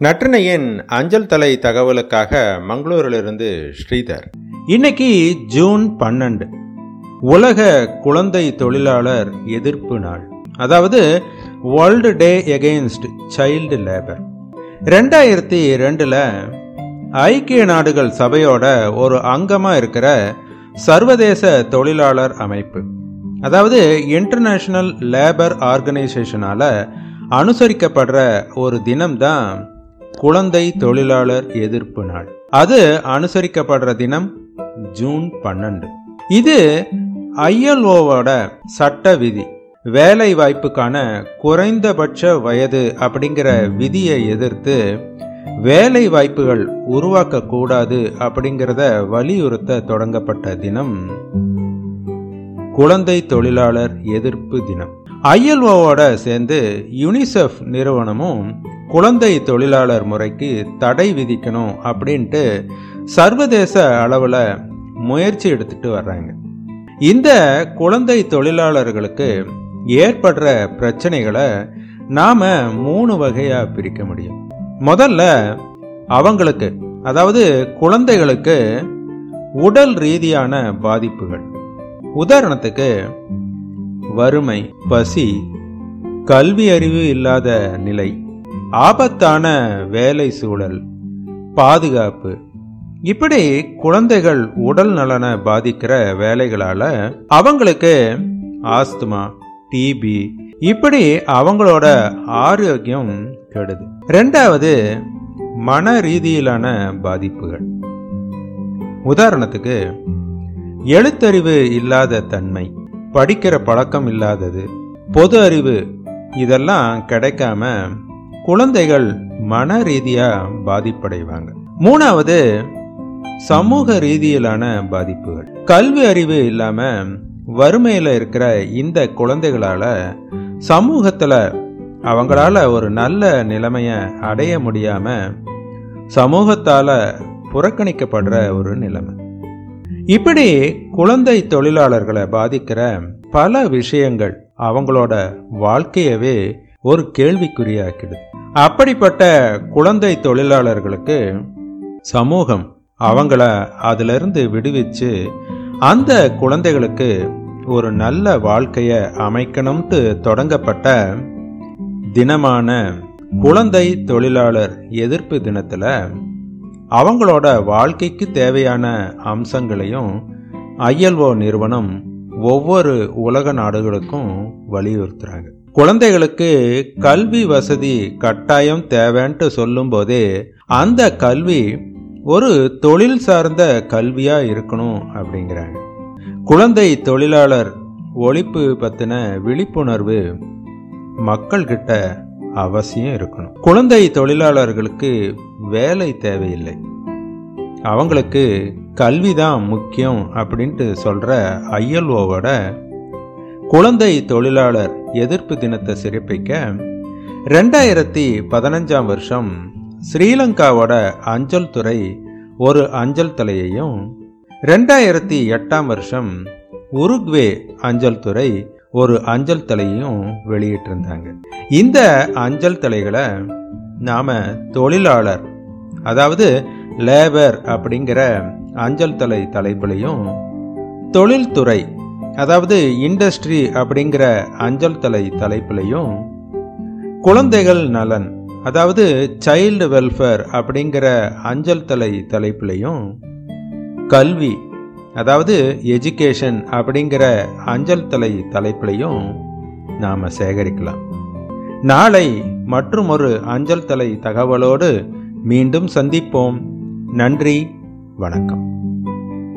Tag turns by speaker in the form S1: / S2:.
S1: நற்றினையின் அஞ்சல் தலை தகவலுக்காக மங்களூரிலிருந்து ஸ்ரீதர்.
S2: இன்னைக்கு ஜூன் பன்னெண்டு. உலக குழந்தை தொழிலாளர் எதிர்ப்பு நாள். அதாவது world day against child labour ரெண்டாயிரத்தி ரெண்டில் ஐக்கிய நாடுகள் சபையோட ஒரு அங்கமாக இருக்கிற சர்வதேச தொழிலாளர் அமைப்பு அதாவது இன்டர்நேஷனல் லேபர் ஆர்கனைசேஷனால அனுசரிக்கப்படுற ஒரு தினம்தான் குழந்தை தொழிலாளர் எதிர்ப்பு நாள். அது அனுசரிக்கப்படுற தினம் ஜூன் பன்னெண்டு. இது ஐஎல்ஓவோட சட்ட விதி. வேலை வாய்ப்புக்கான குறைந்தபட்ச வயது அப்படிங்கிற விதியை எதிர்த்து வேலை வாய்ப்புகள் உருவாக்க கூடாது அப்படிங்கிறத வலியுறுத்த தொடங்கப்பட்ட தினம் குழந்தை தொழிலாளர் எதிர்ப்பு தினம். ஐஎல்ஓவோட சேர்ந்து யுனிசெஃப் நிறுவனமும் குழந்தை தொழிலாளர் முறைக்கு தடை விதிக்கணும் அப்படின்ட்டு சர்வதேச அளவில் முயற்சி எடுத்துட்டு வர்றாங்க. இந்த குழந்தை தொழிலாளர்களுக்கு ஏற்படுற பிரச்சனைகளை நாம மூணு வகையா பிரிக்க முடியும். முதல்ல அவங்களுக்கு அதாவது குழந்தைகளுக்கு உடல் ரீதியான பாதிப்புகள். உதாரணத்துக்கு வறுமை பசி கல்வி அறிவு இல்லாத நிலை ஆபத்தான வேலை சூழல் பாதுகாப்பு. இப்படி குழந்தைகள் உடல் நலனை பாதிக்கிற வேலைகளால அவங்களுக்கு ஆஸ்துமா டிபி இப்படி அவங்களோட ஆரோக்கியம் கெடுது. ரெண்டாவது மன ரீதியிலான பாதிப்புகள். உதாரணத்துக்கு எழுத்தறிவு இல்லாத தன்மை படிக்கிற பழக்கம் இல்லாதது பொது அறிவு இதெல்லாம் கிடைக்காம குழந்தைகள் மன ரீதியா பாதிப்படைவாங்க. மூணாவது சமூக ரீதியிலான பாதிப்புகள். கல்வி அறிவு இல்லாம வறுமையில இருக்கிற இந்த குழந்தைகளால சமூகத்துல அவங்களால ஒரு நல்ல நிலைமைய அடைய முடியாம சமூகத்தால புறக்கணிக்கப்படுற ஒரு நிலைமை. இப்படி குழந்தை தொழிலாளர்களை பாதிக்கிற பல விஷயங்கள் அவங்களோட வாழ்க்கையவே ஒரு கேள்விக்குறியாக்கிடுது. அப்படிப்பட்ட குழந்தை தொழிலாளர்களுக்கு சமூகம் அவங்கள அதிலிருந்து விடுவிச்சு அந்த குழந்தைகளுக்கு ஒரு நல்ல வாழ்க்கையை அமைக்கணும்ட்டு தொடங்கப்பட்ட தினமான குழந்தை தொழிலாளர் எதிர்ப்பு தினத்தில் அவங்களோட வாழ்க்கைக்கு தேவையான அம்சங்களையும் ஐஎல்ஓ நிறுவனம் ஒவ்வொரு உலக நாடுகளுக்கும் வலியுறுத்துகிறாங்க குழந்தைகளுக்கு கல்வி வசதி கட்டாயம் தேவைன்ட்டு சொல்லும்போதே அந்த கல்வி ஒரு தொழில் சார்ந்த கல்வியா இருக்கணும் அப்படிங்கிறாங்க. குழந்தை தொழிலாளர் ஒழிப்பு பத்தின விழிப்புணர்வு மக்கள்கிட்ட அவசியம் இருக்கணும். குழந்தை தொழிலாளர்களுக்கு வேலை தேவையில்லை. அவங்களுக்கு கல்வி தான் முக்கியம் அப்படின்ட்டு சொல்ற ஐஎல்ஓவோட குழந்தை தொழிலாளர் எதிர்ப்பு தினத்தை சிறப்பிக்க ரெண்டாயிரத்தி பதினஞ்சாம் வருஷம் ஸ்ரீலங்காவோட அஞ்சல் துறை ஒரு அஞ்சல் தலையையும் ரெண்டாயிரத்தி எட்டாம் வருஷம் உருக்வே அஞ்சல் துறை ஒரு அஞ்சல் தலையையும் வெளியிட்டிருந்தாங்க. இந்த அஞ்சல் தலைகளை நாம தொழிலாளர் அதாவது லேபர் அப்படிங்கிற அஞ்சல் தலை தலைப்புலையும் தொழில்துறை அதாவது இண்டஸ்ட்ரி அப்படிங்கிற அஞ்சல் தலை தலைப்புலையும் குழந்தைகள் நலன் அதாவது சைல்டு வெல்ஃபேர் அப்படிங்கிற அஞ்சல் தலை தலைப்புலையும் கல்வி அதாவது எஜுகேஷன் அப்படிங்கிற அஞ்சல் தலை தலைப்புலையும் நாம் சேகரிக்கலாம். நாளை மற்றும் ஒரு அஞ்சல் தலை தகவலோடு மீண்டும் சந்திப்போம். நன்றி வணக்கம்.